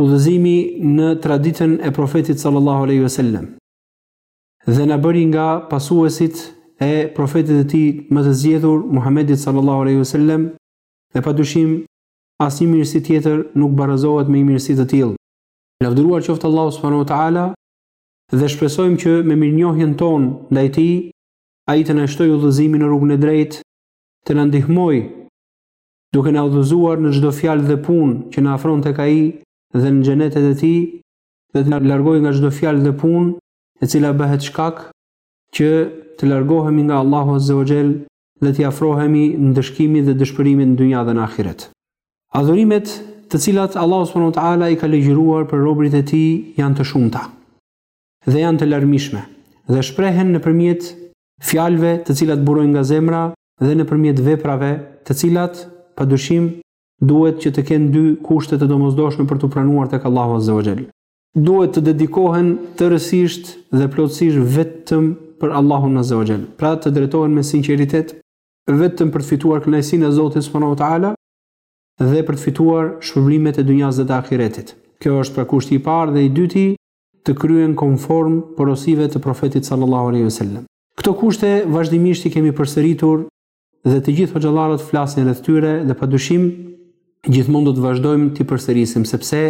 Udhëzimi në traditën e Profetit sallallahu alaihi wasallam dhe na bëri nga pasuesit e profetit të tij më të zgjedhur Muhammedit sallallahu alaihi wasallam dhe padyshim asnjë mirësi tjetër nuk barazohet me një mirësi të tillë. Lavdëruar qoftë Allahu subhanahu wa taala dhe shpresojmë që me mirënjohjen tonë ndaj tij ai të na shtojë udhëzimin në rrugën e drejtë, të na ndihmojë duke na udhëzuar në çdo fjalë dhe punë që na afron tek Ai dhe në xhenetet e Tij, dhe të largojë nga çdo fjalë dhe punë e cila bëhet shkak që të largohemi nga Allahu Azza wa Jell dhe t'i afrohemi ndëshkimit dhe dëshpërimit në dynja dhe në ahiret. Adhurimet të cilat Allahu subhanahu wa taala i ka ligjëruar për robërit e tij janë të shumta dhe janë të larmishme dhe shprehen nëpërmjet fjalëve të cilat burojnë nga zemra dhe nëpërmjet veprave, të cilat, padyshim, duhet që të kenë dy kushte të domosdoshme për t'u pranuar tek Allahu azza wa jall. Duhet të dedikohen tërësisht dhe plotësisht vetëm për Allahun azza wa jall, pra të drejtohen me sinqeritet vetëm për të fituar kënaqësinë e Zotit subhanahu wa taala dhe për të fituar shpërblimet e dynjasë dhe të ahiretit. Kjo është pra kushti i parë dhe i dyti të kryhen konform porosive të Profetit sallallahu alaihi wasallam. Këto kushte vazhdimisht i kemi përsëritur dhe të gjithë hoxhallarët flasin rreth tyre dhe padyshim gjithmonë do të vazhdojmë t'i përsërisim sepse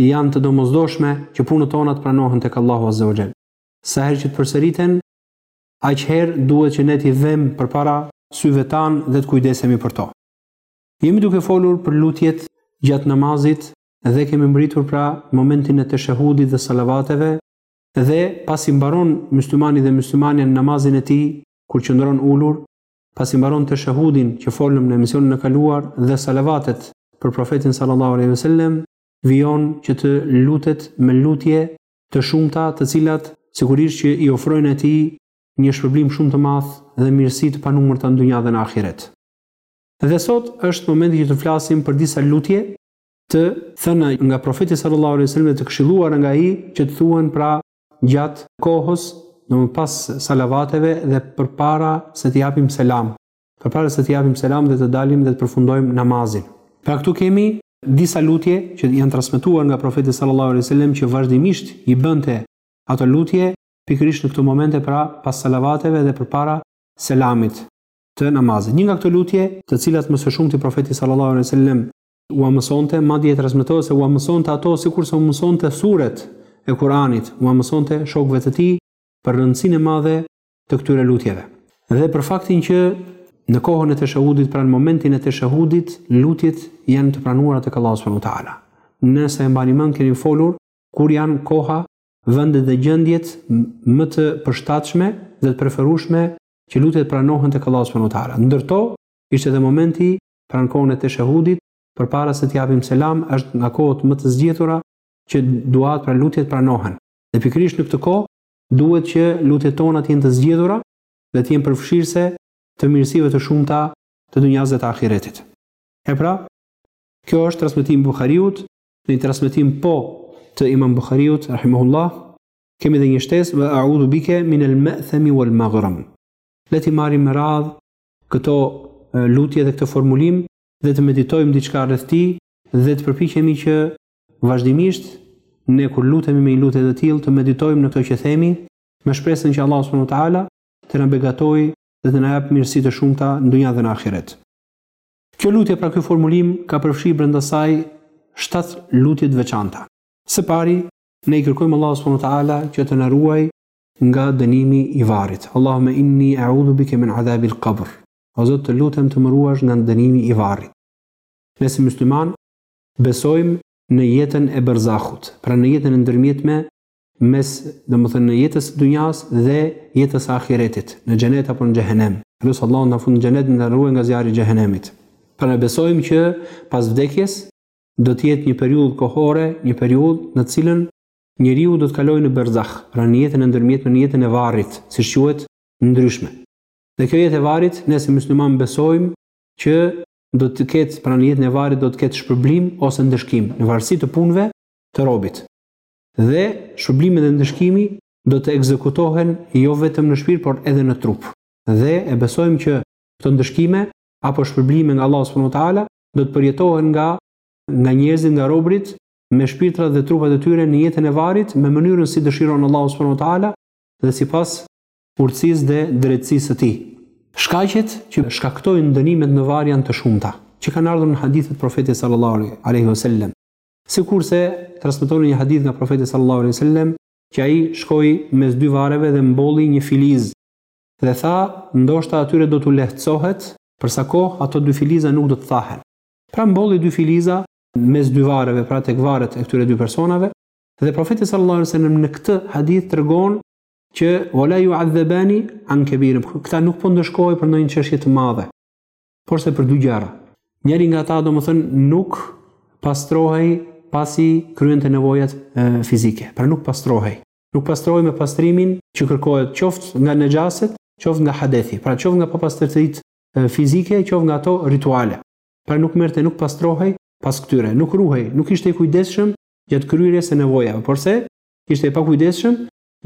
janë të domosdoshme që punët tona të pranohen tek Allahu Azza wa Jall. Sa herë që të përsëriten, aq herë duhet që ne t'i vëmë përpara syve tanë dhe të kujdesemi për to. Jemi duke folur për lutjet gjatë namazit dhe kemi mbritur pra momentin e teshehudit dhe salavateve, Dhe, pasi mbaron Myslimani dhe Myslimania në namazin e tij, kur qëndron ulur, pasi mbaron Teshehudin që folëm në emisionin e kaluar dhe Salavatet për Profetin sallallahu alejhi ve sellem, vijon që të lutet me lutje të shumta të cilat sigurisht që i ofrojnë atij një shpërblim shumë të madh dhe mirësi të panumërta në dynja dhe në ahiret. Dhe sot është momenti që të flasim për disa lutje të thëna nga Profeti sallallahu alejhi wasallam dhe të këshilluara nga ai që të thuhen pra gjatë kohës, domthonë pas salavateve dhe përpara se të japim selam. Përpara se të japim selam dhe të dalim dhe të përfundojmë namazin. Pra këtu kemi disa lutje që janë transmetuar nga Profeti sallallahu alejhi wasallam që vazhdimisht i bënte ato lutje pikërisht në këto momente pra pas salavateve dhe përpara selamit të namazit. Një nga këto lutje, të cilat më së shumti Profeti sallallahu alejhi wasallam ua mësonte, madje transmetohet se ua mësonte ato sikurse u mësonte suret e Kur'anit, ua mësonte shokëve të tij për rëndësinë e madhe të këtyre lutjeve. Dhe për faktin që në kohën e teshehudit, pra në momentin e teshehudit, lutjet janë të pranuara tek Allahu subhanahu wa taala. Nëse e mbani mend kemi folur kur janë koha, vendet dhe gjendjet më të përshtatshme dhe të preferueshme që lutjet pranohen tek Allahu subhanahu wa taala. Ndër to ishte edhe momenti pra në kohën e teshehudit, përpara se të japim selam, është nga kohët më të zgjedhura që duat pra lutjet pranohen. Dhe pikërisht në këtë kohë duhet që lutjet tona të jenë të zgjedhura dhe të jenë përfshirëse të mirësive të shumta të dunjasë dhe të ahiretit. E pra, kjo është transmetimi i Buhariut, në një transmetim po të Imam Buhariut rahimahullah, kemi dhe një shtesë wa a'udhu bika min al-ma'thami wal-maghram. Le të marrim me radhë këto lutje dhe këtë formulim dhe të meditojmë diçka rreth tij dhe të përpiqemi që vazhdimisht ne kur lutemi me një lutje të tillë të meditojmë në këto që themi me shpresën që Allahu subhanahu wa taala të na begatojë dhe të na japë mirësi të shumta në dunja dhe në ahiret. Kjo lutje pra ky formulim ka përfshirë brenda saj shtatë lutje të veçanta. Së pari, ne i kërkojmë Allahut subhanahu wa taala që të na ruajë nga dënimi i varrit. Allahume inni e'udhu bike min adhabil qabr. O Zot, të lutem të më ruash nga dënimi i varrit. Ne si myslimanë besojmë në jetën e Barzahut, pra në jetën e ndërmjetme mes, domethënë jetës së dunjas dhe jetës së Ahiretit, në Xhenet apo në Xhehenem. Lus Allahun të na fusë në Xhenet dhe të na ruajë nga zjarri i Xhehenemit. Pra ne besojmë që pas vdekjes do të jetë një periudhë kohore, një periudhë në të cilën Njeriu do të kalojë në berzah, pra në jetën e ndërmjetme, në jetën e varrit, siç quhet, ndryshme. Dhe kjo jetë e varrit, ne si muslimanë besojmë që do të ketë, pra në jetën e varrit do të ketë shpërblim ose ndëshkim, në varësi të punëve të robit. Dhe shpërblimi dhe ndëshkimi do të ekzekutohen jo vetëm në shpirt, por edhe në trup. Dhe e besojmë që këto ndëshkime apo shpërblime nga Allahu subhanahu wa taala do të përjetohen nga nga njerëzit, nga robërit me shpirtrat dhe trupat e tyre në jetën e varrit me mënyrën si dëshiron Allahu subhanahu wa taala dhe sipas urtësisë dhe drejtësisë së tij. Shkaqet që shkaktojnë dënimet në varr janë të shumta, që kanë ardhur në hadithe të Profetit sallallahu alaihi wasallam. Sikurse transmetohet një hadith nga Profeti sallallahu alaihi wasallam, që ai shkoi mes dy varreve dhe mbolli një filiz dhe tha, ndoshta atyre do t'u lehtësohet, për sa kohë ato dy filiza nuk do të thahen. Pra mbolli dy filiza mes dy varreve, pra tek varret e këtyre dy personave, dhe profeti sallallahu alaihi wasallam në këtë hadith tregon që wala yu'adhabani an kabir. Këta nuk po ndëshkohej për ndonjë çështje të madhe, porse për dy gjëra. Njëri nga ata domethën nuk pastrohej pasi kryente nevojat fizike. Pra nuk pastrohej. Nuk pastrohej me pastrimin që kërkohet qoftë nga nexhaset, qoftë nga hadethi, pra qoftë nga papastërtitë fizike, qoftë nga ato rituale. Pra nuk merrte nuk pastrohej pas këtyre, nuk ruhej, nuk ishte i kujdesshëm gjatë kryerjes së nevojave, porse ishte i pakujdesshëm,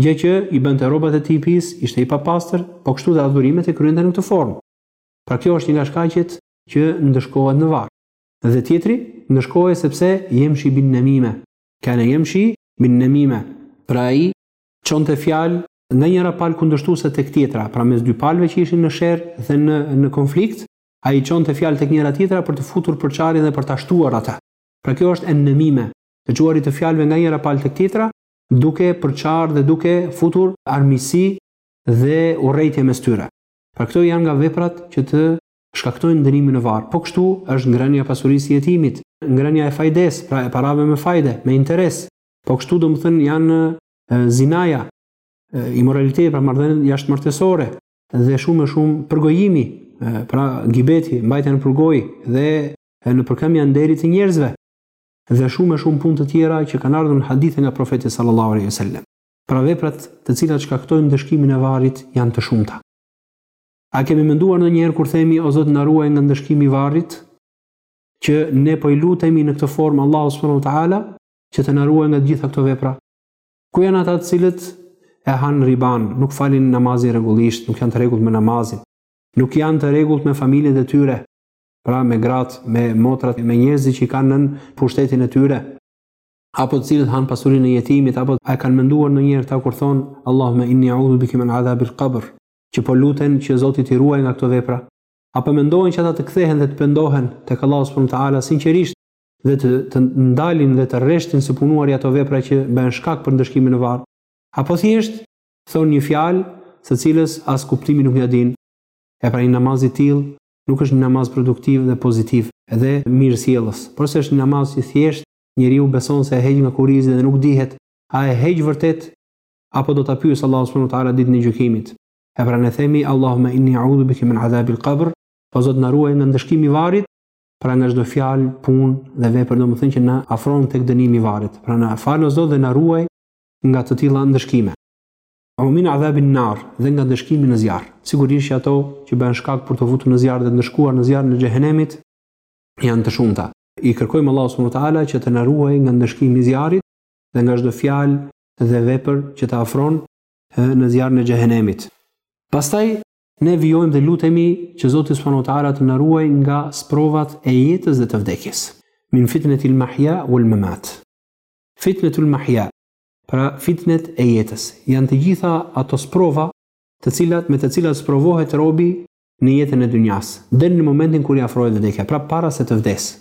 gjë që i bënte rrobat e tij pis, ishte i papastër, po kështu dhe adhurimet i kryente në këtë formë. Pra kjo është një nga shkaqet që ndëshkohet në varr. Dhe tjetri, ndëshkohej sepse yemshi bin namime, kane yemshi bin namime, pra ai çonte fjalë nga njëra palë kundërshtuese tek tjetra, pra mes dy palëve që ishin në sherr dhe në në konflikt, Ai çonte fjalë tek njëra tjetra për të futur përçarjen dhe për ta shtuar atë. Pra kjo është en-nemime, të çuarit e fjalëve nga njëra palë tek tjetra, duke përçarë dhe duke futur armiqësi dhe urrejtje mes tyre. Pra këto janë nga veprat që të shkaktojnë dënimin në varr. Po kështu është ngrënia e pasurisë së jetimit, ngrënia e fajdesë, pra e parave me fajde, me interes. Po kështu domethënë janë zinaja, imoraliteti, pra marrëdhëniet jashtëmartesore, dhe shumë e shumë përgojimi, pra gibeti, mbajtja nëpër gojë dhe nëpërkëmbja e nderit të njerëzve dhe shumë e shumë punë të tjera që kanë ardhur në hadithe nga profeti sallallahu alaihi wasallam. Pra veprat të cilat shkaktojnë ndëshkimin e varrit janë të shumta. A kemi menduar ndonjëherë kur themi o Zot na ruaj nga ndëshkimi i varrit? Që ne po i lutemi në këtë formë Allahut subhanahu wa taala që të na ruajë nga të gjitha këto vepra. Ku janë ata të cilët e hanë riban, nuk falin namazin rregullisht, nuk janë të rregullt me namazin, nuk janë të rregullt me familjet e tyre, pra me gratë, me motrat, me njerëzit që i kanë nën pushtetin e tyre, apo të cilët hanë pasurinë e jetimit, apo a e kanë menduar ndonjëherë ata kur thonë Allahumma inni a'udhu bika min adhabil qabr, që po luten që Zoti t'i ruajë nga këto vepra? A po mendojnë që ata të kthehen dhe të pendohen tek Allahu subhanahu wa taala sinqerisht dhe të, të ndalin dhe të reshtin së punuari ato vepra që bëhen shkak për ndëshkimin në varr, apo thjesht thonë një fjalë së cilës as kuptimin nuk ia dinë. E pra një namaz i tillë nuk është një namaz produktiv dhe pozitiv dhe mirësjellës, porse është një namaz që thjesht njeriu beson se e heq nga kurrizi dhe nuk dihet a e heq vërtet apo do ta pyesë Allahu subhanahu wa taala ditën e gjykimit. E pra ne themi Allahumma inni a'udhu bika min adhabil qabr, o Zot na ruaj nga ndëshkimi i varrit, Pra nga çdo fjalë, punë dhe vepër domethënë që na afron tek dënimi i varrit. Pra na fal o Zot dhe na ruaj nga të tilla ndëshkime. Ue min adhabin nar dhe nga ndëshkimi në zjarr. Sigurisht që ato që bëhen shkak për të futur në zjarr dhe të ndëshkuar në zjarrin e xhehenemit janë të shumta. I kërkojmë Allahut subhanahu wa taala që të na ruajë nga ndëshkimi i zjarrit dhe nga çdo fjalë dhe vepër që të afron në zjarrin e xhehenemit. Pastaj Ne vijojmë dhe lutemi që Zoti subhanahu wa taala të na ruaj nga sprovat e jetës dhe të vdekjes. Min fitnetil mahya wal mamat. Fitnetul mahya, pra fitnet e jetës, janë të gjitha ato sprova të cilat me të cilat sprovohet robi në jetën e dynjas, deri në momentin kur i afrohet vdekja, pra para se të vdesë.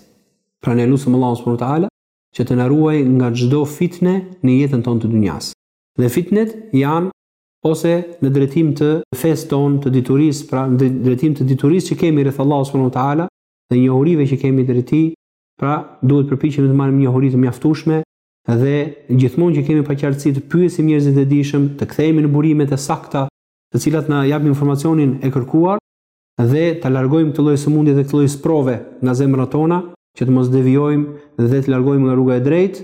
Pra ne lusim Allahun subhanahu wa taala që të na ruaj nga çdo fitne në jetën tonë të dynjas. Dhe fitnet janë ose në drejtim të fesë tonë, të diturisë, pra në drejtim të diturisë që kemi rreth Allahut subhanahu wa taala dhe njohurive që kemi drejt tij, pra duhet përpiqemi të marrim njohuri të mjaftueshme dhe gjithmonë që kemi paqartësi të pyesim njerëzit e dijshëm, të kthehemi në burimet e sakta, të cilat na japin informacionin e kërkuar dhe ta largojmë këtë lloj sëmundje dhe këtë lloj sprove nga zemrat tona, që të mos devijojmë dhe të largojmë nga rruga e drejtë.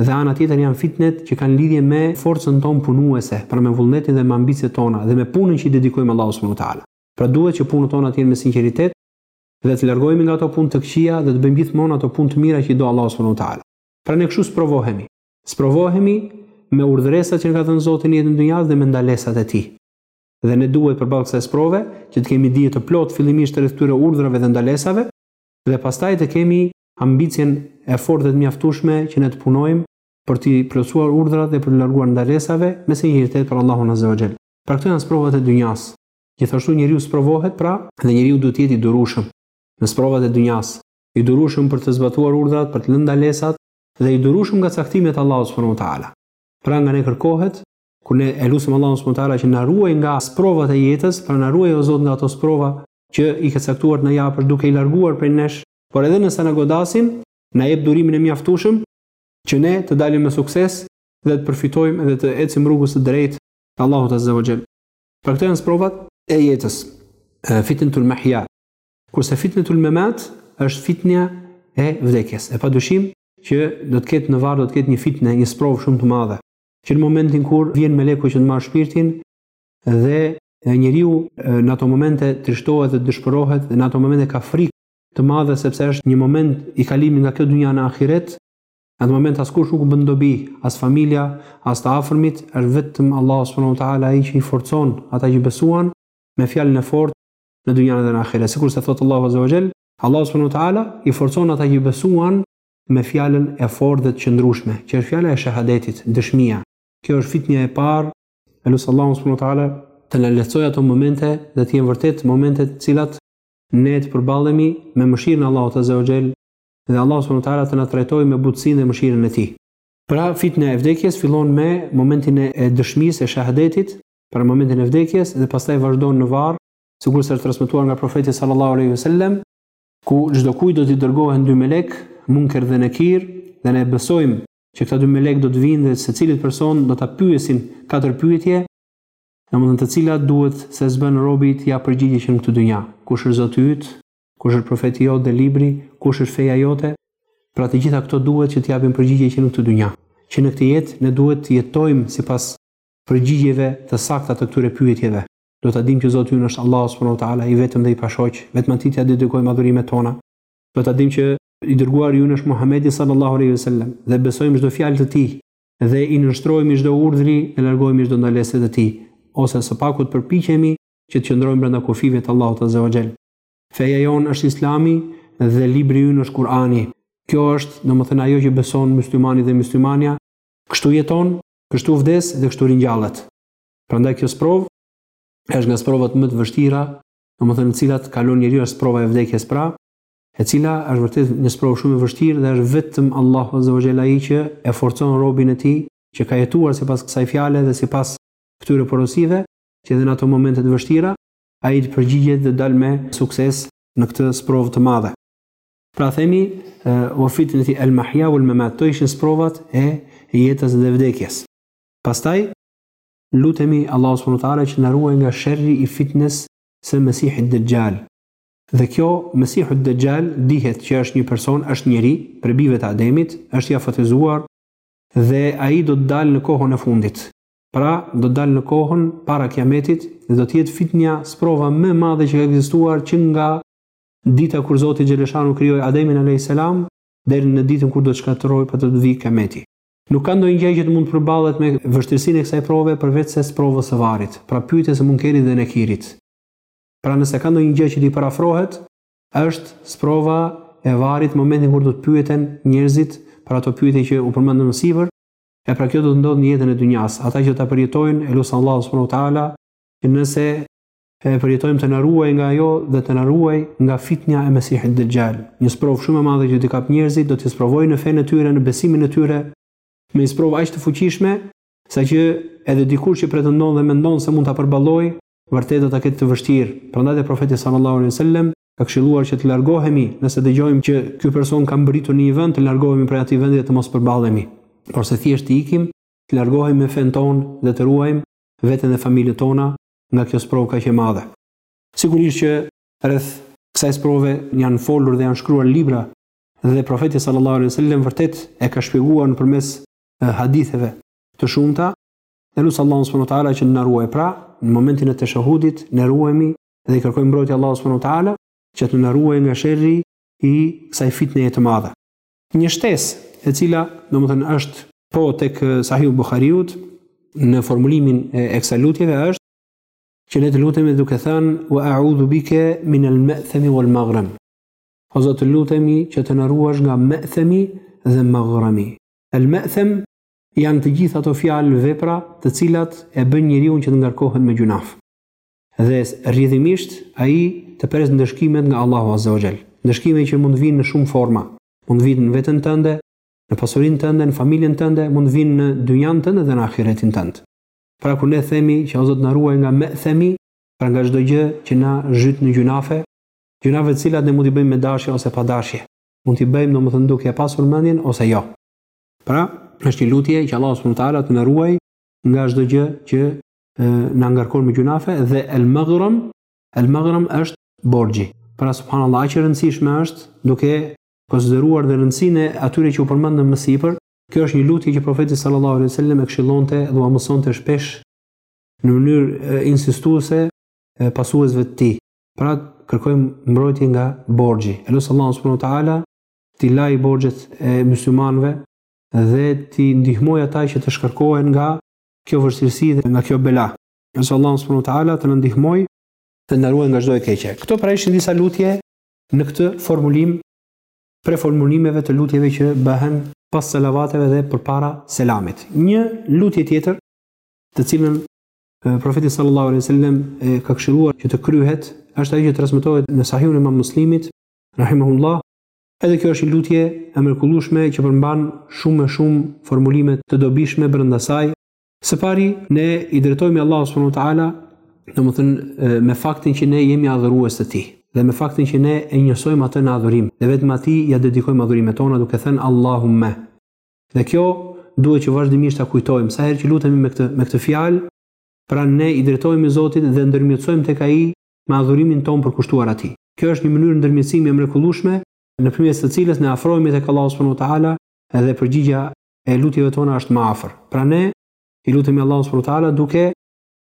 dhe ana tjetër janë fitnet që kanë lidhje me forcën tonë punuese, pra me vullnetin dhe me ambiciet tona dhe me punën që i dedikojmë Allahut subhanahu wa taala. Pra duhet që punët tona të jenë me sinqeritet dhe të largohemi nga ato punë të këqija dhe të bëjmë gjithmonë ato punë të mira që i do Allahu subhanahu wa taala. Pra ne kështu sprovohemi. Sprovohemi me urdhëresat që na ka dhënë Zoti në jetën e dynjas dhe me ndalesat e tij. Dhe ne duhet përballë kësaj sprove që të kemi dije të plotë fillimisht rreth këtyre urdhërave dhe ndalesave dhe pastaj të kemi ambicien e fortë dhe të mjaftueshme që ne të punojmë për t'i plotësuar urdhrat dhe për të larguar ndalesave me sinqeritet për Allahun Azza wa Jall. Pra këto janë sprovat e dynjasë. Gjithashtu njeriu sprovohet pra dhe njeriu duhet të jetë i durueshëm në sprovat e dynjasë, i durueshëm për të zbatuar urdhrat, për të lënë ndalesat dhe i durueshëm nga caktimet e Allahut subhanahu wa taala. Pra nga ne kërkohet kur ne e lusim Allahun subhanahu wa taala që na ruaj nga sprovat e jetës, pra na ruaj o Zot nga ato sprova që i ke caktuar të na japësh duke i larguar prej nesh por edhe nëse na godasin, na jep durimin e mjaftueshëm që ne të dalim me sukses dhe të përfitojmë dhe të ecim rrugës së drejtë të Allahut Azza wa Jall. Pra këto janë sprovat e jetës. Fitnetul mahya. Kurse fitnetul mamat është fitnja e vdekjes. E padyshim që do të ketë në varr do të ketë një fitnë, një sprovë shumë të madhe. Që në momentin kur vjen meleku që të marr shpirtin dhe njeriu në ato momente trishtohet dhe dëshpërohet dhe në ato momente ka frikë të madhe sepse është një moment i kalimit nga kjo dynja në ahiret, Në atë moment askush nuk bën dobi, as familja, as të afërmit, është vetëm Allahu subhanahu wa taala ai që i forcon ata që besuan me fjalën e fortë në dynjën dhe në ahiret. Sikur se thotë Allahu azza wa jall, Allahu subhanahu wa taala i forcon ata që besuan me fjalën e fortë dhe të qëndrueshme, që është fjala e shahadetit, dëshmia. Kjo është fitnia e parë. E lus Allahun subhanahu wa taala të na lehtësojë ato momente dhe të jenë vërtet momente të cilat Ne të përballemi me mëshirën e Allahut Azza wa Jell dhe Allahu Subhanu Teala të na trajtojë me butësinë dhe mëshirën e Tij. Pra, fitna e vdekjes fillon me momentin e dëshmisë, e shahadetit, pra në momentin e vdekjes dhe pastaj vazhdon në varr, sikurse është transmetuar nga Profeti Sallallahu Alejhi ve Sellem, ku çdokujt do t'i dërgohen dy melekë, Munker dhe Nekir, dhe ne besojmë që këta dy melekë do të vijnë dhe secilit person do ta pyesin katër pyetje, Domethënë të cilat duhet se s'bën robi të japë përgjigje që në këtë dynja, kush është Zoti yt, kush është profeti jot dhe libri, kush është feja jote, pra të gjitha këto duhet që të japim përgjigje që në këtë dynja. Që në këtë jetë ne duhet të jetojmë sipas përgjigjeve të sakta të këtyre pyetjeve. Duhet ta dimë që Zoti ynë është Allahu subhanahu wa ta'ala i vetëm dhe i pashoq, vetëm atij t'ia dedikojmë adhurimet tona. Duhet ta dimë që i dërguari ynë është Muhamedi sallallahu alejhi ve sellem dhe besojmë çdo fjalë të tij, dhe i nënshtrohemi çdo urdhri e largohemi çdo ndalese të tij, ose së paku të përpiqemi që të qëndrojmë brenda kufijve të Allahut Azza wa Jall. Feja jonë është Islami dhe libri ynë është Kur'ani. Kjo është, domethënë, ajo që beson myslimani dhe myslimania, kështu jeton, kështu vdes dhe kështu ringjallet. Prandaj kjo sprovë është nga sprovat më të vështira, domethënë të cilat kalon njeriu është sprova e vdekjes pra, e cila është vërtet një sprovë shumë e vështirë dhe është vetëm Allahu Azza wa Jalla ai që e forcon robin e tij që ka jetuar sipas kësaj fjale dhe sipas këtyre porosive që edhe në ato momente të vështira ai të përgjigjet dhe dal me sukses në këtë sprovë të madhe. Pra themi wa fitnati al mahya wal mamat, to ishin sprovat e jetës dhe vdekjes. Pastaj lutemi Allahu subhanahu wa taala që na ruaj nga sherri i fitnes së Mesihit Dejjal. Dhe kjo Mesihut Dexhal dihet që është një person, është njeri, prej bijve të Ademit, është i afatizuar dhe ai do të dalë në kohën e fundit. Pra, do të dalë në kohën para Kiametit dhe do të jetë fitnja, sprova më e madhe që ka ekzistuar që nga dita kur Zoti Xheleshanu krijoi Ademin alejhis selam deri në ditën kur do të shkatërrojë pra të vijë Kiameti. Nuk ka ndonjë gjë që të mund të përballet me vështirësinë e kësaj prove përveçse sprovës së varrit, pra pyetjes së Munkerit dhe Nekirit. Pra nëse ka ndonjë gjë që do i parafrohet, është sprova e varrit momentin kur do të pyeten njerëzit për ato pyetje që u përmendën më sipër, e pra kjo do të ndodhë në jetën e dynjasë. Ata që ta përjetojnë, e lus Allahun subhanahu wa taala, që nëse e përjetojmë të na ruajë nga ajo dhe të na ruajë nga fitnja e Mesihit Dexhal. Një sprovë shumë e madhe që do t'i kapë njerëzit, do t'i sprovojë në fenë e tyre, në besimin e tyre, me një sprovë aq të fuqishme, saqë edhe dikush që pretendon dhe mendon se mund ta përballojë, vërtet do ta ketë të vështirë. Prandaj dhe Profeti sallallahu alejhi ue sellem ka këshilluar që të largohemi nëse dëgjojmë që ky person ka mbërritur në një vend, të largohemi prej atij vendi dhe të mos përballemi, por se thjesht të ikim, të largohemi me fenë tonë dhe të ruajmë veten dhe familjet tona nga kjo sprovë kaq e madhe. Sigurisht që rreth kësaj sprove janë folur dhe janë shkruar libra dhe Profeti sallallahu alejhi ue sellem vërtet e ka shpjeguar nëpërmes haditheve të shumta, E lus Allahun subhanahu wa taala që të na ruajë. Pra, në momentin e teshahudit ne ruhemi dhe i kërkojmë mbrojtje Allahut subhanahu wa taala që të na ruajë nga sherri i kësaj fitne të madhe. Një shtesë e cila, domethënë, është po tek Sahihu i Buhariut në formulimin e kësaj lutjeje është që ne të lutemi duke thënë wa a'udhu bika min al-ma'thami wal-maghram. O Zot, të lutemi që të na ruash nga ma'thami dhe maghrami. Al-ma'tham Janë të gjitha ato fjalë, vepra, të cilat e bëjnë njeriun që të ngarkohet me gjynaf. Dhe rrjedhimisht ai të presë ndëshkimet nga Allahu azza wa xhall. Ndëshkime që mund të vijnë në shumë forma. Mund të vijnë në veten tënde, në pasurinë tënde, në familjen tënde, mund të vijnë në dynjanë tënde dhe në ahiretin tënd. Pra kur ne themi që o Zot na ruaj nga me'themi, pra nga çdo gjë që na zhyt në gjynafe, gjynafe të cilat ne mund t'i bëjmë me dashje ose pa dashje. Mund t'i bëjmë domethënë duke e pasur mendjen ose jo. Pra, është një lutje që Allahu subhanahu wa taala të na ruajë nga çdo gjë që na ngarkon me gjynafe dhe el maghram el maghram është borxhi. Pra subhanallah aq e rëndësishme është duke konsideruar dhe rëndësinë e atyre që u përmendën më sipër. Kjo është një lutje që profeti sallallahu alejhi ue sellem e këshillonte dhe ua mësonte shpesh në mënyrë insistuese pasuesve të tij. Pra kërkojmë mbrojtje nga borxhi. E lus Allahun subhanahu wa taala t'i lajë borxhet e myslimanëve dhe t'i ndihmojë ata që të shkarkohen nga kjo vështirësi dhe nga kjo bela. E lus Allahun subhanahu wa taala të na ndihmojë dhe të na ruajë nga çdo e keqe. Këto pra ishin disa lutje në këtë formulim prej formulimeve të lutjeve që bëhen pas selavateve dhe përpara selamit. Një lutje tjetër, të cilën Profeti sallallahu alejhi ue sellem ka këshilluar që të kryhet, është ajo që transmetohet në Sahihun e Imam Muslimit Rahimahullah, edhe kjo është një lutje e mrekullueshme që përmban shumë më shumë formulime të dobishme brenda saj. Së pari, ne i drejtohemi Allahut subhanahu wa taala, domethënë me faktin që ne jemi adhurues të tij dhe me faktin që ne e njësojmë atë në adhurim dhe vetëm atij ia dedikojmë adhurimet tona duke thënë Allahumma. Dhe kjo duhet që vazhdimisht ta kujtojmë sa herë që lutemi me këtë me këtë fjalë, pra ne i drejtohemi Zotit dhe ndërmjetësojmë tek ai me adhurimin tonë përkushtuar Atij. Kjo është një mënyrë ndërmjetësimi e mrekullueshme nëpërmjet së cilës ne afrohemi tek Allahu subhanahu wa ta'ala dhe përgjigja e lutjeve tona është më afër. Pra ne i lutemi Allahut subhanahu wa ta'ala duke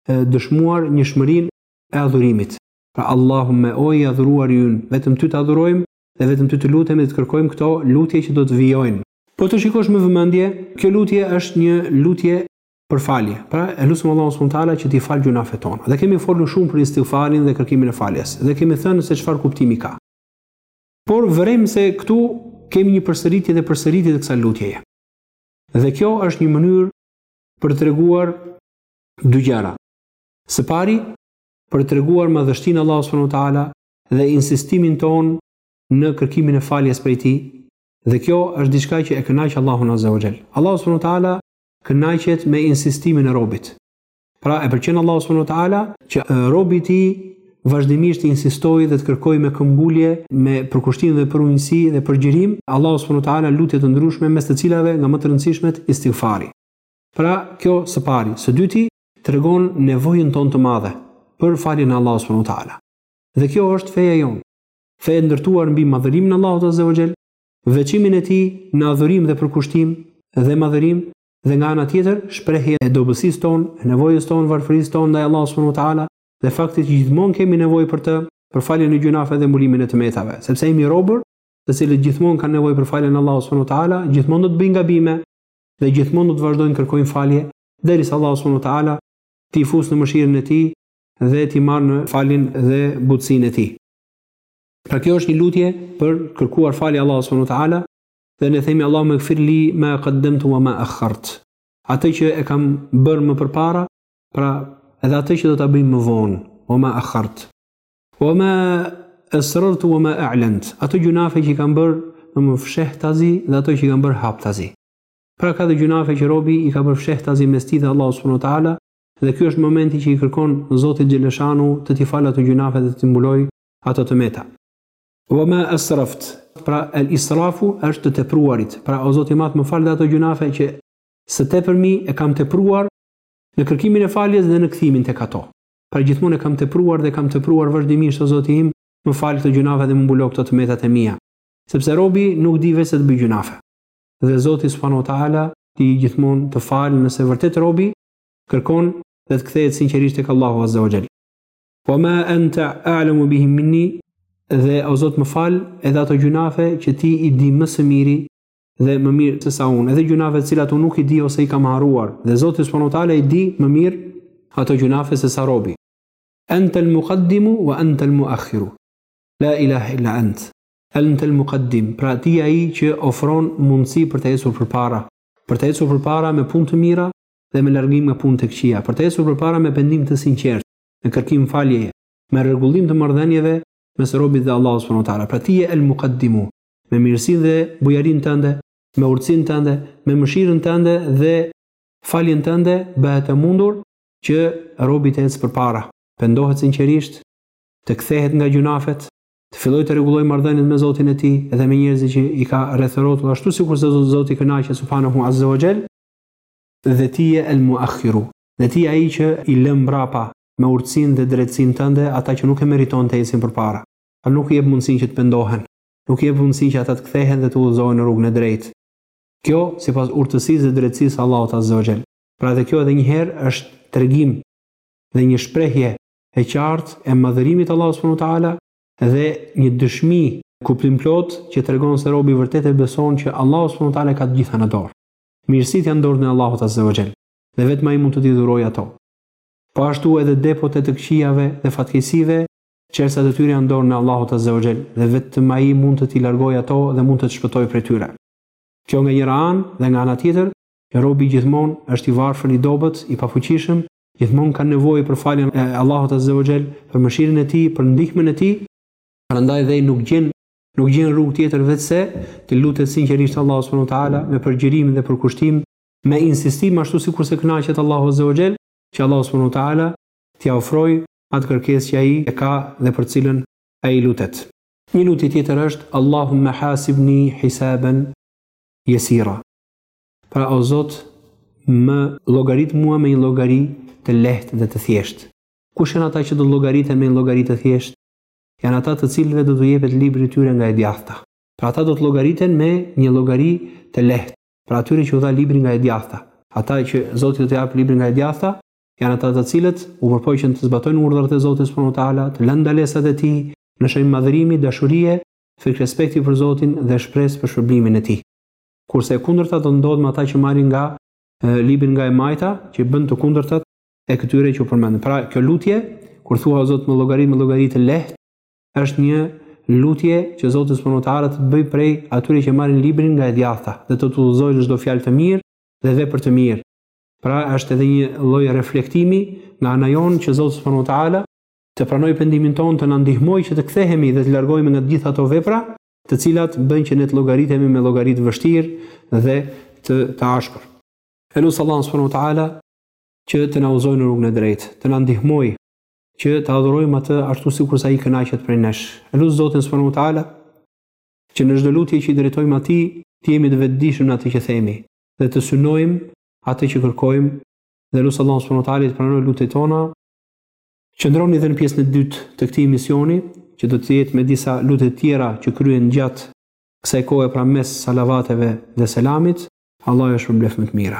dëshmuar njëshmërinë e adhurimit. Pra Allahumme o i adhuruari ynë, vetëm Ty të adhurojmë dhe vetëm Ty të lutemi dhe të kërkojmë këto lutje që do të vijojnë. Po të shikosh me vëmendje, kjo lutje është një lutje për falje. Pra, e lusim Allahun subhanahu teala që t'i falë gjynafet tona. Dhe kemi folur shumë për istighfarin dhe kërkimin e faljes dhe kemi thënë se çfarë kuptimi ka. Por vërejmë se këtu kemi një përsëritje dhe përsëritje të kësaj lutjeje. Dhe kjo është një mënyrë për të treguar dy gjëra. Së pari, për të treguar madhështinë e Allahut subhanahu wa taala dhe insistimin tonë në kërkimin e faljes prej tij, dhe kjo është diçka që e kënaq Allahun azza wa jall. Allahu subhanahu wa taala kënaqet me insistimin e robit. Pra, e pëlqen Allahu subhanahu wa taala që robi i tij vazhdimisht insistojë dhe të kërkojë me këmbgulje, me përkushtim dhe përunjësi dhe përgjërim, Allahu subhanahu wa taala lutje të ndryshme mes të cilave nga më të rëndësishmet istighfari. Pra, kjo së pari, së dyti, tregon nevojën tonë të madhe për faljen e Allahut subhanahu wa taala. Dhe kjo është feja jonë. Fe e ndërtuar mbi madhërimin e Allahut azza wa jall, veçimin e tij në adhurim dhe përkushtim dhe madhërim dhe nga ana tjetër shprehje e dobësisë tonë, e nevojës tonë, varfërisë tonë ndaj Allahut subhanahu wa taala dhe fakti që gjithmonë kemi nevojë për të, për faljen e gjynafeve dhe mbulimin e të metave, sepse jemi robër, të cilët gjithmonë kanë nevojë për faljen e Allahut subhanahu wa taala, gjithmonë do të bëjnë gabime dhe gjithmonë do të vazhdojnë kërkojnë falje derisa Allahu subhanahu wa taala t'i fusë në mëshirën e tij dhe t'i marrë në faljen dhe butësinë e tij. Pra kjo është një lutje për kërkuar falje Allahut subhanahu wa taala dhe ne themi Allahumma ghfirli ma qaddamtu wa ma akhart. Atë që e kam bërë më përpara, pra edhe atë që do ta bëj më vonë, wa ma akhart. Wa ma asrartu wa ma a'lant. Ato gjynafe që i kam bërë në më fshehtazi dhe ato që i kam bërë haptazi. Pra ka dhe gjynafe që robi i ka bërë fshehtazi mes tij dhe Allahut subhanahu wa taala dhe ky është momenti që i kërkon Zotit xhelle shanuhu të t'i falë ato gjynafe dhe t'i mbulojë ato të meta. Wa ma asraft, pra el israfu është të tepruarit, pra o Zot i Madh më fal dhe ato gjynahe që së tepërmi e kam tepruar në kërkimin e faljes dhe në kthimin tek ato. Pra gjithmonë e kam tepruar dhe kam tepruar vazhdimisht o Zoti im, më fal këto gjynahe dhe më mbulo këto të metat e mia. Sepse robi nuk di veçse të bëjë gjynahe. Dhe Zoti subhanahu wa ta'ala di gjithmonë të falë nëse vërtet robi kërkon dhe të kthehet sinqerisht tek Allahu azza wa jall. Wa ma anta a'lamu bihi minni dhe o Zot më fal edhe ato gjynahe që ti i di më së miri dhe më mirë se sa unë, edhe gjynahe të cilat unë nuk i di ose i kam harruar, dhe Zoti subhanahu wa taala i di më mirë ato gjynahe se sa robi. Anta al-muqaddimu wa anta al-mu'akhiru. La ilaha illa ant. Anta al-muqaddim, pra ti ai që ofron mundësi për të ecur përpara, për të ecur përpara me punë të mira dhe me largim nga punë të këqija, për të ecur përpara me pendim të sinqertë. me kërkim faljeje, me rregullim të marrëdhënieve mes robit dhe Allahut subhanahu teala. Pra ti je El-Muqaddimu, me mirësinë dhe bujarinë tënde, me urtësinë tënde, me mëshirën tënde dhe faljen tënde bëhet e mundur që robi të ecë përpara, pendohet sinqerisht, të kthehet nga gjynahet, të fillojë të rregullojë marrëdhëniet me Zotin e tij dhe me njerëzit që i ka rreth e rrotull, ashtu sikurse Zoti kënaqet subhanahu azze wa xhell, dhe ti je El-Muakhiru, Dhe ti ai që i lë mbrapa me urtësinë dhe drejtësinë tënde ata që nuk e meriton të ecin përpara. Pra nuk i jep mundësinë që të pendohen. Nuk i jep mundësinë që ata të kthehen dhe të udhëzohen në rrugën e drejtë. Kjo sipas urtësisë dhe drejtësisë së Allahut azze wa xhel. Pra edhe kjo edhe një herë është tregim dhe një shprehje e qartë e madhërimit të Allahut subhanahu wa ta'ala dhe një dëshmi kuptimplotë që tregon se robi vërtet e beson që Allahu subhanahu wa ta'ala i ka të gjitha në dorë. Mirësitë janë në dorën e Allahut azze wa xhel. dhe vetëm Ai mund të t'i dhurojë ato. Po ashtu edhe depot e të këqijave dhe fatkeqësive, çelësat e tyre janë në dorën e Allahut azze wa xhel dhe vetëm Ai mund të t'i largojë ato dhe mund të të shpëtojë prej tyre. Kjo nga njëra anë dhe nga ana tjetër, robi gjithmonë është i varfër, i dobët, i pafuqishëm, gjithmonë ka nevojë për faljen e Allahut azze wa xhel, për mëshirën e Tij, për ndihmën e Tij, prandaj dhe ai nuk gjen nuk gjen rrugë tjetër veçse t'i lutet sinqerisht Allahut subhanahu wa teala me përgjërim dhe përkushtim me insistim ashtu sikurse kënaqet Allahu Azza wa Jell, që Allahu Subhanahu wa Ta'ala t'ia ofrojë atë kërkesë që ai e ka dhe për të cilën ai lutet. Një lutje tjetër është Allahumme hasibni hisaben yesira. Pra o Zot, më llogarit mua me një llogari të lehtë dhe të thjeshtë. Kush janë ata që do të llogariten me një llogari të thjeshtë? Janë ata të cilëve do t'u jepet libri i tyre nga e djathta. Pra ata do të llogariten me një llogari të lehtë. prej atyre që u dha libri nga e djathta. Ata që Zoti do t'u japë librin nga e djathta, janë ata të cilët u përpoqën të zbatojnë urdhrat e Zotit subhanuhu teala, të lënë ndalesat e Tij, në shenjë madhërimi, dashurie, frikërespekti për Zotin dhe shpresë për shpërblimin e Tij. Kurse e kundërta do të ndodhë me ata që marrin nga librin nga e majta, që bënë të kundërtat e këtyre që u përmendën. Pra, kjo lutje, kur thua o Zot më llogari, më llogari të lehtë, është një lutje që Zoti subhanahu wa taala të bëjë prej atyre që marrin librin nga e djathta dhe të udhëzojë në çdo fjalë të mirë dhe vepër të mirë. Pra është edhe një lloj reflektimi nga ana jonë që Zoti subhanahu wa taala të pranojë pendimin tonë, të na ndihmojë që të kthehemi dhe të largohemi nga të gjitha ato vepra, të cilat bëjnë që ne të llogaritemi me llogari të vështirë dhe të të ashpër. E lus Allahun subhanahu wa taala që të na udhëzojë në rrugën e drejtë, të na ndihmojë që ta adhurojmë atë ashtu sikurse ai kënaqet prej nesh. E lus Zotin subhanahu wa taala që në çdo lutje që i drejtojmë atij, të jemi të vetëdijshëm në atë që themi dhe të synojmë atë që kërkojmë dhe lus Allahun subhanahu wa taala të pranojë lutjet tona. Qëndroni edhe në pjesën e dytë të këtij emisioni, që do të jetë me disa lutje të tjera që kryhen gjatë kësaj kohe pra mes salavateve dhe selamit. Allahu ju shpërbleftë me të mira.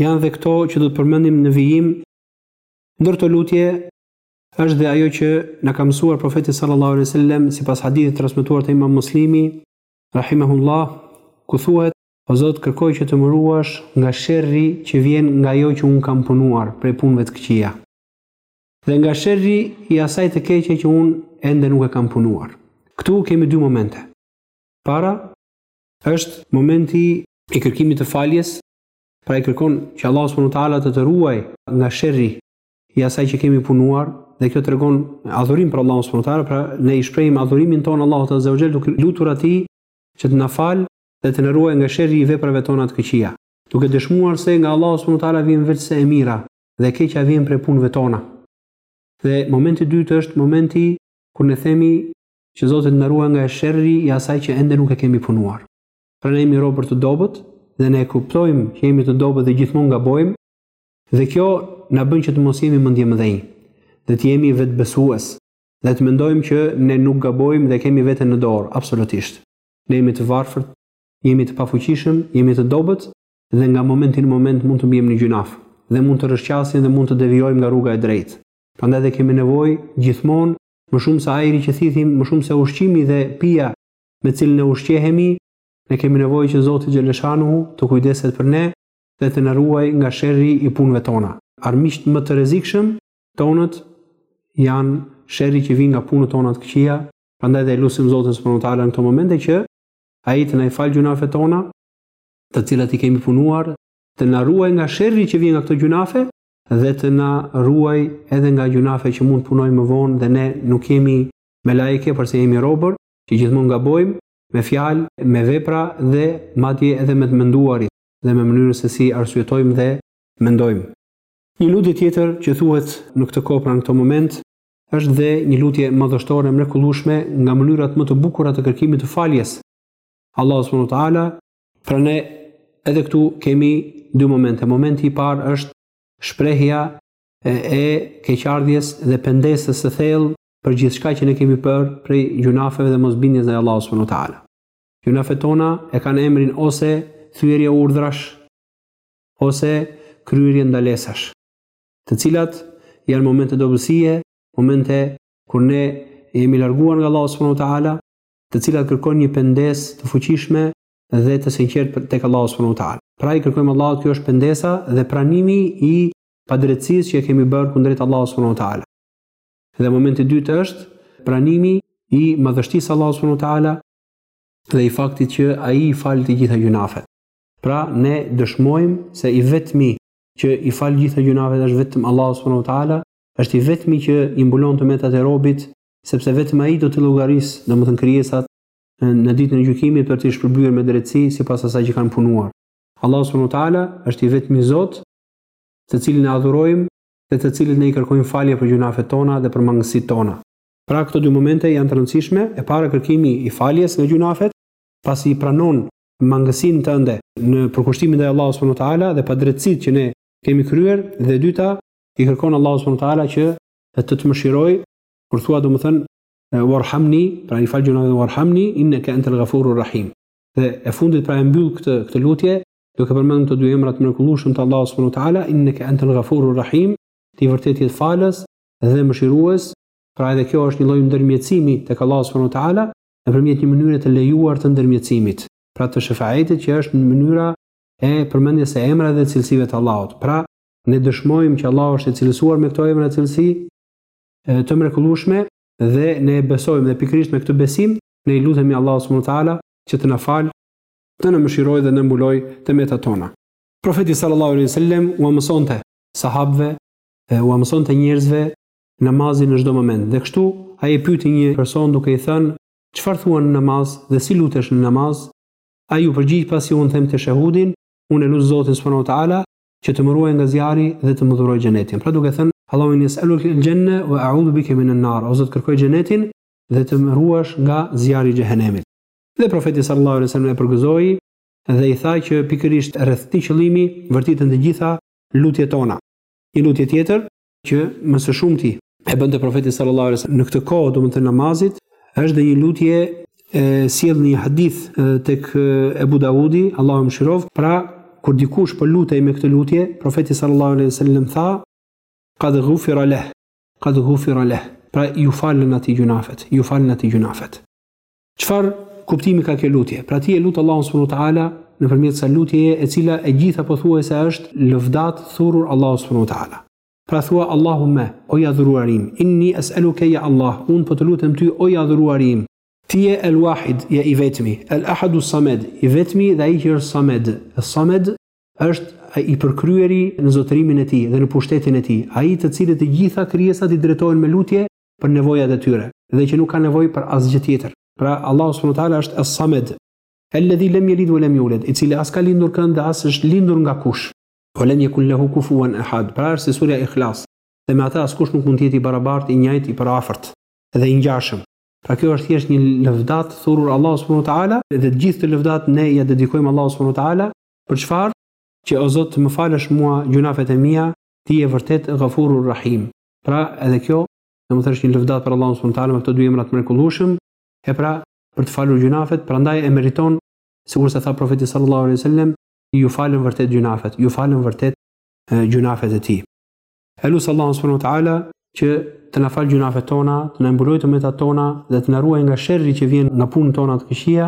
Janë dhe këto që do të përmendim në vijim, ndër këto lutje është dhe ajo që na ka mësuar profeti sallallahu alejhi ue sellem sipas hadithit të transmetuar te Imam Muslimi rahimahullah ku thuhet o Zot kërkoj që të më ruash nga sherri që vjen nga ajo që unë kam punuar prej punëve të këqija dhe nga sherri i asaj të keqe që unë ende nuk e kam punuar. Këtu kemi dy momente. Para, është momenti i kërkimit të faljes, pra i kërkon që Allahu subhanahu wa taala të të ruajë nga sherri i asaj që kemi punuar dhe kjo tregon adhurim për Allahun subhanahu wa taala, pra ne i shprehim adhurimin tonë Allahut azza wa jall duke e lutur atij që të na falë dhe të na ruajë nga sherri i veprave tona të këqija, duke dëshmuar se nga Allahu subhanahu wa taala vjen veçse e mira dhe e keqja vjen prej punëve tona. Dhe momenti i dytë është momenti kur ne themi Që Zoti të na ruajë nga e sherri i asaj që ende nuk e kemi punuar. Pra ne jemi robër të dobët dhe ne e kuptojmë që jemi të dobët dhe gjithmonë gabojmë dhe kjo na bën që të mos jemi mendjemëdhenj dhe të jemi vetëbesues dhe të mendojmë që ne nuk gabojmë dhe kemi veten në dorë, absolutisht. Ne jemi të varfërt, jemi të pafuqishëm, jemi të dobët dhe nga momenti në moment mund të biem në gjynah dhe mund të rrëshqasim dhe mund të devijojmë nga rruga e drejtë. Prandaj dhe kemi nevojë gjithmonë Më shumë se ajri që thithim, më shumë se ushqimi dhe pija me cilën e ushqehemi, ne kemi nevojë që Zoti xheleshanuhu të kujdeset për ne dhe të na ruajë nga sherri i punëve tona. Armiqtë më të rrezikshëm tonët janë sherri që vijnë nga punët tona të këqija, prandaj dhe e lusim Zotin subhanu teala në këto momente që Ai të na i falë gjunafet tona, të cilat i kemi punuar, të na ruajë nga sherri që vjen nga këto gjunafe dhe të na ruaj edhe nga gjunafe që mund të punojmë më vonë dhe ne nuk jemi melaike por se jemi robër që gjithmonë gabojmë me fjalë, me vepra dhe madje edhe me të menduarit dhe me mënyrën se si arsyetojmë dhe mendojmë. Një lutje tjetër që thuhet në këtë kohë pra në këtë moment është dhe një lutje madhështore e mrekullueshme nga mënyrat më të bukura të kërkimit të faljes. Allahu subhanahu wa taala Pra ne edhe këtu kemi dy momente. Momenti i parë është shprehja e, e keqardhjes dhe pendesës së thellë për gjithçka që ne kemi bërë prej gjunafeve dhe mosbindjes ndaj Allahut subhanahu wa taala. Gjunafet tona e kanë emrin ose thyerje urdhrash ose kryerje ndalesash, të cilat janë momente dobësie, momente kur ne jemi larguar nga Allahu subhanahu wa taala, të cilat kërkojnë një pendesë të fuqishme dhe të sinqertë tek Allahu subhanahu wa taala. Pra i kërkojmë Allahut, kjo është pendesa dhe pranimi i padrejtësisë që e kemi bërë kundrejt Allahut subhanahu wa taala. Dhe momenti i dytë është pranimi i madhështisë së Allahut subhanahu wa taala dhe i faktit që ai i fal të gjitha gjunafet. Pra ne dëshmojmë se i vetmi që i fal gjitha gjunafet është vetëm Allahu subhanahu wa taala, është i vetmi që i mbulon të metat e robit sepse vetëm ai do t'i llogarisë, domethënë krijesat, në Ditën e Gjykimit për t'i shpërblyer me drejtësi sipas asaj që kanë punuar. Allahu subhanahu wa ta'ala është i vetmi Zot, të Cilin e adhurojmë dhe të Cilit ne i kërkojmë falje për gjynafet tona dhe për mangësitë tona. Pra këto dy momente janë të rëndësishme, e para kërkimi i faljes nga gjynafet, pasi i pranon mangësinë tënde në përkushtimin ndaj Allahut subhanahu wa ta'ala dhe padrejtësitë që ne kemi kryer dhe e dyta i kërkon Allahut subhanahu wa ta'ala që të të mëshirojë Kur thua domethënë, warhamni, pra i fal gjunafet warhamni, inneke entel gafurur rahim. Dhe e fundit pra e mbyll këtë, këtë lutje, duke përmend të dy emrat mrekullueshëm të Allahut subhanahu wa ta'ala, inneke entel gafurur rahim, ti vërtet je falës dhe mëshirues, pra edhe kjo është një lloj ndërmjetësimi tek Allahu subhanahu wa ta'ala, nëpërmjet një mënyre të lejuar të ndërmjetësimit, pra të shefaatit që është mënyra e përmendjes së emrave dhe cilësive të Allahut. Pra, ne dëshmojmë që Allahu është i cilësuar me këto emra e cilësi, të mrekullueshme dhe ne e besojmë dhe pikërisht me këtë besim ne i lutemi Allahut subhanahu wa taala që të na falë, të na mëshirojë dhe të na mbulojë të metat tona. Profeti sallallahu alaihi wasallam ua mësonte sahabëve, ua mësonte njerëzve namazin në çdo moment. Dhe kështu ai e pyeti një person duke i thënë, "Çfarë thua në namaz dhe si lutesh në namaz?" Ai u përgjigj pasi unë them teshehudin, unë e lut Zotin subhanahu wa taala që të më ruajë nga zjarri dhe të më dhurojë xhenetin. Pra duke thënë, Allahumme inni es'aluke el-jenne wa a'udhu bike min an-nar. O Zot, të kërkoj xhenetin dhe të më ruash nga zjarri i xhehenemit. Dhe Profeti sallallahu alejhi ve sellem e përgëzoi dhe i tha që pikërisht rreth këtij qëllimi vërtiten të gjitha lutjet tona. Një lutje tjetër që më së shumti e bënte profeti sallallahu alaihi wasallam në këtë kohë domethënë të namazit është dhe një lutje e sjellë në një hadith tek Ebu Davudi Allahu e mëshiroftë pra kur dikush po lutej me këtë lutje profeti sallallahu alaihi wasallam tha qad ghufira leh qad ghufira leh pra iu falën atij gjynahet, iu falën atij gjynahet Çfarë kuptimi ka kjo lutje? Pra ti e lut Allahun subhanahu wa taala nëpërmjet kësaj lutjeje e cila e gjitha pothuajse është lëvdatë thurur Allahut subhanahu wa taala. Pra thua Allahumme, o i adhuruari im, inni es'eluke ja Allah, unë po të lutem ty o i adhuruari im, Ti je El Wahid, je i vetmi, El Ahadu Samed, i vetmi dhe ai që është Samed. Samed është ai i përkryeri në zotërimin e tij dhe në pushtetin e tij, ai të cilit të gjitha krijesat i drejtohen me lutje për nevojat e tyre dhe që nuk ka nevojë për asgjë tjetër. Pra Allahu subhanahu wa taala është As-Samad, alladhi lam yalid wa lam yulad, i cili as ka lindur kënd dhe as është lindur nga kush. Wa lam yakul lahu kufuwan ahad. Pra është si surja Ikhlas. Dhe me atë askush nuk mund të jetë i barabartë, i njëjtë, i përafërt dhe i ngjashëm. Pra kjo është thjesht një lëvdatë thurur Allahut subhanahu wa taala dhe të gjithë këtë lëvdatë ne ia dedikojmë Allahut subhanahu wa taala për çfarë? Që o Zot të më falësh mua gjynahet e mia, ti je vërtet Ghafurur Rahim. Pra, edhe kjo, domethënë është një lëvdatë për Allahun subhanahu taala me këto dy emra të mrekullueshëm, e pra për të falur gjynahet, prandaj e meriton sikurse tha profeti sallallahu alaihi wasallam, iu falën vërtet gjynahet, iu falën vërtet gjynahet e tij. E lus Allahun subhanahu wa taala që të na falë gjynahet tona, të na mbulojë të metat tona dhe të na ruajë nga sherri që vjen nga punët tona të këqija.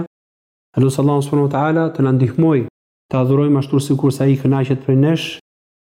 E lus Allahun subhanahu wa taala të na ndihmojë ta adhurojmë ashtu sikurse ai kënaqet prej nesh